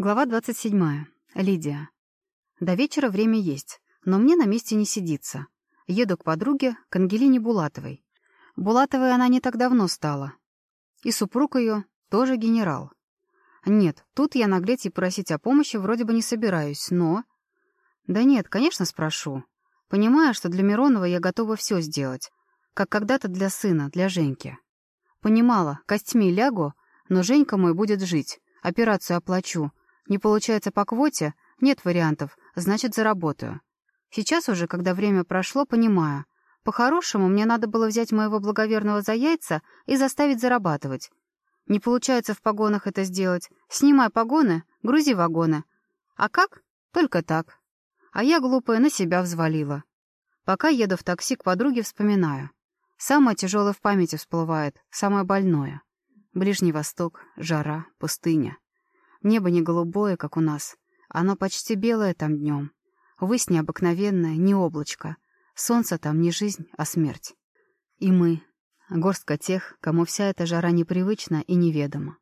Глава 27. Лидия. До вечера время есть, но мне на месте не сидится. Еду к подруге, к Ангелине Булатовой. Булатовой она не так давно стала. И супруг ее тоже генерал. Нет, тут я наглеть и просить о помощи вроде бы не собираюсь, но... Да нет, конечно, спрошу. Понимаю, что для Миронова я готова все сделать. Как когда-то для сына, для Женьки. Понимала, костьми лягу, но Женька мой будет жить. Операцию оплачу, не получается по квоте? Нет вариантов, значит, заработаю. Сейчас уже, когда время прошло, понимаю. По-хорошему, мне надо было взять моего благоверного за яйца и заставить зарабатывать. Не получается в погонах это сделать. Снимай погоны, грузи вагоны. А как? Только так. А я, глупая, на себя взвалила. Пока еду в такси к подруге, вспоминаю. Самое тяжелое в памяти всплывает, самое больное. Ближний Восток, жара, пустыня. Небо не голубое, как у нас. Оно почти белое там днем. Высь необыкновенная, не облачко. Солнце там не жизнь, а смерть. И мы. Горстка тех, кому вся эта жара непривычна и неведома.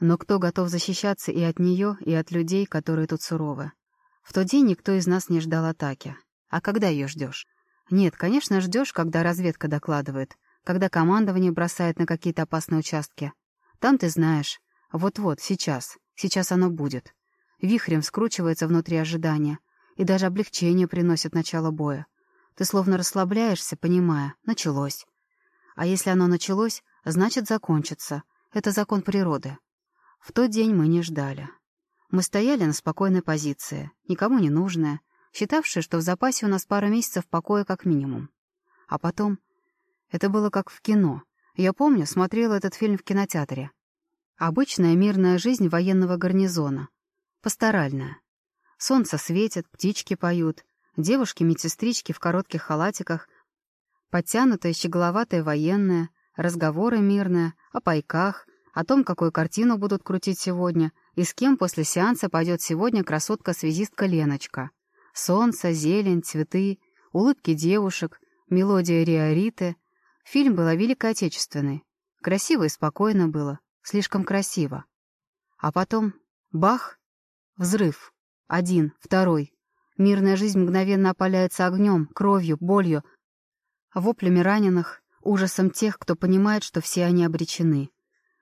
Но кто готов защищаться и от нее, и от людей, которые тут суровы? В тот день никто из нас не ждал атаки. А когда ее ждешь? Нет, конечно, ждешь, когда разведка докладывает, когда командование бросает на какие-то опасные участки. Там ты знаешь. Вот-вот, сейчас. Сейчас оно будет. Вихрем скручивается внутри ожидания, и даже облегчение приносит начало боя. Ты словно расслабляешься, понимая, началось. А если оно началось, значит закончится. Это закон природы. В тот день мы не ждали. Мы стояли на спокойной позиции, никому не нужная, считавшие, что в запасе у нас пара месяцев покоя как минимум. А потом... Это было как в кино. Я помню, смотрела этот фильм в кинотеатре. Обычная мирная жизнь военного гарнизона. Пасторальная. Солнце светит, птички поют, девушки-медсестрички в коротких халатиках, подтянутая щеголоватая военная, разговоры мирные, о пайках, о том, какую картину будут крутить сегодня и с кем после сеанса пойдет сегодня красотка-связистка Леночка. Солнце, зелень, цветы, улыбки девушек, мелодия Риориты. Фильм был Великой Отечественной. Красиво и спокойно было, Слишком красиво. А потом — бах! Взрыв. Один, второй. Мирная жизнь мгновенно опаляется огнем, кровью, болью, воплями раненых, ужасом тех, кто понимает, что все они обречены.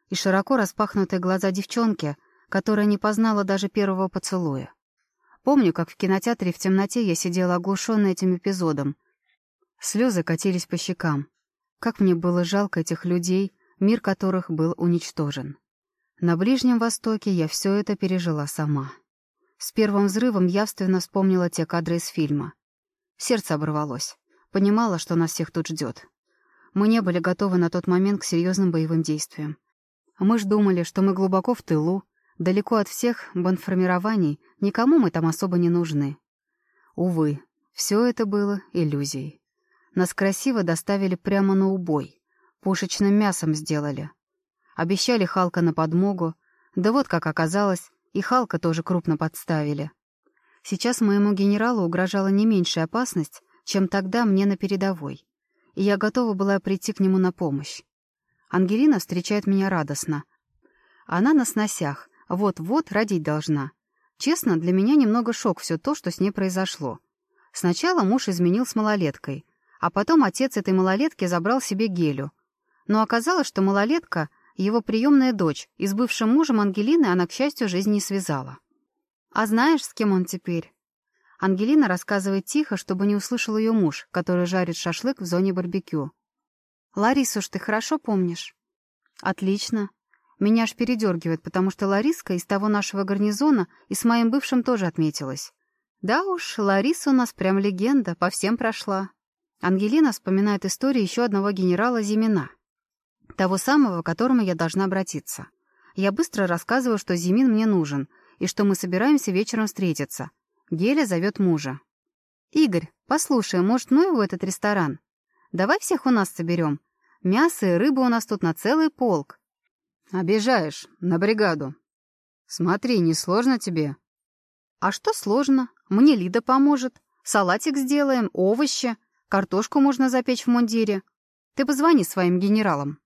И широко распахнутые глаза девчонки, которая не познала даже первого поцелуя. Помню, как в кинотеатре в темноте я сидела оглушенная этим эпизодом. Слезы катились по щекам. Как мне было жалко этих людей, мир которых был уничтожен. На Ближнем Востоке я все это пережила сама. С первым взрывом явственно вспомнила те кадры из фильма. Сердце оборвалось. Понимала, что нас всех тут ждет. Мы не были готовы на тот момент к серьезным боевым действиям. Мы ж думали, что мы глубоко в тылу, далеко от всех бандформирований, никому мы там особо не нужны. Увы, все это было иллюзией. Нас красиво доставили прямо на убой. Пушечным мясом сделали. Обещали Халка на подмогу, да вот как оказалось, и Халка тоже крупно подставили. Сейчас моему генералу угрожала не меньшая опасность, чем тогда мне на передовой, и я готова была прийти к нему на помощь. Ангелина встречает меня радостно. Она на сносях, вот-вот родить должна. Честно, для меня немного шок все то, что с ней произошло. Сначала муж изменил с малолеткой, а потом отец этой малолетки забрал себе Гелю, но оказалось, что малолетка — его приемная дочь, и с бывшим мужем Ангелины она, к счастью, жизнь не связала. «А знаешь, с кем он теперь?» Ангелина рассказывает тихо, чтобы не услышал ее муж, который жарит шашлык в зоне барбекю. «Ларису ж ты хорошо помнишь?» «Отлично. Меня аж передергивает, потому что Лариска из того нашего гарнизона и с моим бывшим тоже отметилась. Да уж, Лариса у нас прям легенда, по всем прошла». Ангелина вспоминает историю еще одного генерала Зимина. Того самого, к которому я должна обратиться. Я быстро рассказываю, что Зимин мне нужен, и что мы собираемся вечером встретиться. Геля зовет мужа. «Игорь, послушай, может, ну его этот ресторан? Давай всех у нас соберем. Мясо и рыба у нас тут на целый полк». «Обижаешь, на бригаду. Смотри, не сложно тебе?» «А что сложно? Мне Лида поможет. Салатик сделаем, овощи, картошку можно запечь в мундире. Ты позвони своим генералам».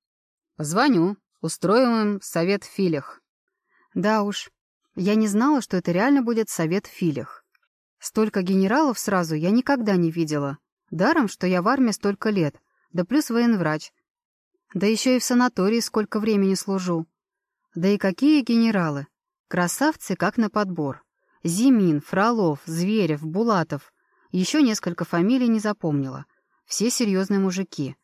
Позвоню, устроим им совет в филях. Да уж. Я не знала, что это реально будет совет в филях. Столько генералов сразу я никогда не видела. Даром, что я в армии столько лет, да плюс военврач. Да еще и в санатории сколько времени служу. Да и какие генералы! Красавцы, как на подбор. Зимин, Фролов, Зверев, Булатов. Еще несколько фамилий не запомнила. Все серьезные мужики.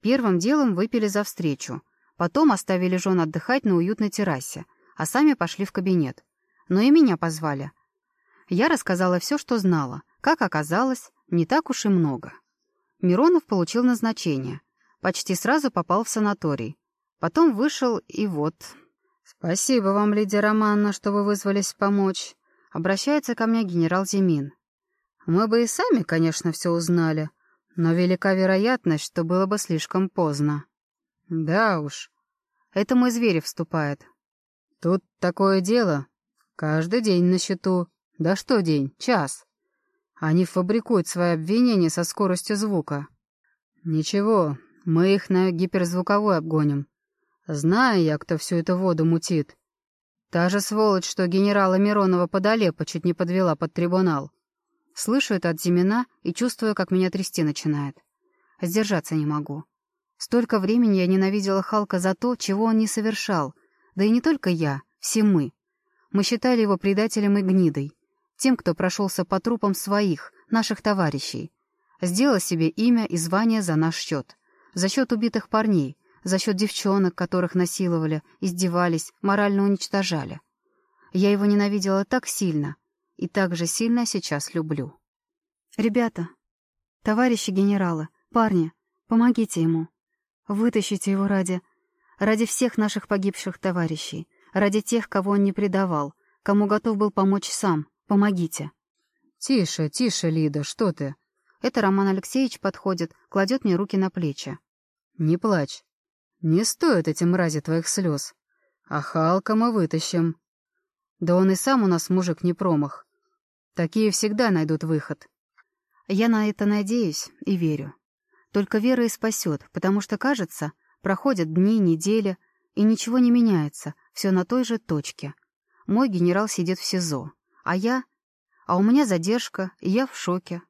Первым делом выпили за встречу. Потом оставили жен отдыхать на уютной террасе, а сами пошли в кабинет. Но и меня позвали. Я рассказала все, что знала. Как оказалось, не так уж и много. Миронов получил назначение. Почти сразу попал в санаторий. Потом вышел, и вот... «Спасибо вам, Лидия Романовна, что вы вызвались помочь», — обращается ко мне генерал Зимин. «Мы бы и сами, конечно, все узнали, но велика вероятность, что было бы слишком поздно». «Да уж. Это мой зверь вступает. Тут такое дело. Каждый день на счету. Да что день? Час. Они фабрикуют свои обвинения со скоростью звука. Ничего, мы их на гиперзвуковой обгоним. Знаю я, кто всю эту воду мутит. Та же сволочь, что генерала Миронова подолепа чуть не подвела под трибунал. Слышу это от Зимина и чувствую, как меня трясти начинает. Сдержаться не могу. Столько времени я ненавидела Халка за то, чего он не совершал. Да и не только я, все мы. Мы считали его предателем и гнидой. Тем, кто прошелся по трупам своих, наших товарищей. Сделал себе имя и звание за наш счет. За счет убитых парней, за счет девчонок, которых насиловали, издевались, морально уничтожали. Я его ненавидела так сильно, и так же сильно сейчас люблю. «Ребята, товарищи генералы, парни, помогите ему. Вытащите его ради... ради всех наших погибших товарищей, ради тех, кого он не предавал, кому готов был помочь сам. Помогите». «Тише, тише, Лида, что ты?» Это Роман Алексеевич подходит, кладет мне руки на плечи. «Не плачь. Не стоит эти мрази твоих слез. А Халка мы вытащим. Да он и сам у нас мужик не промах. Такие всегда найдут выход». Я на это надеюсь и верю. Только вера и спасет, потому что, кажется, проходят дни, недели, и ничего не меняется, все на той же точке. Мой генерал сидит в СИЗО, а я... А у меня задержка, и я в шоке.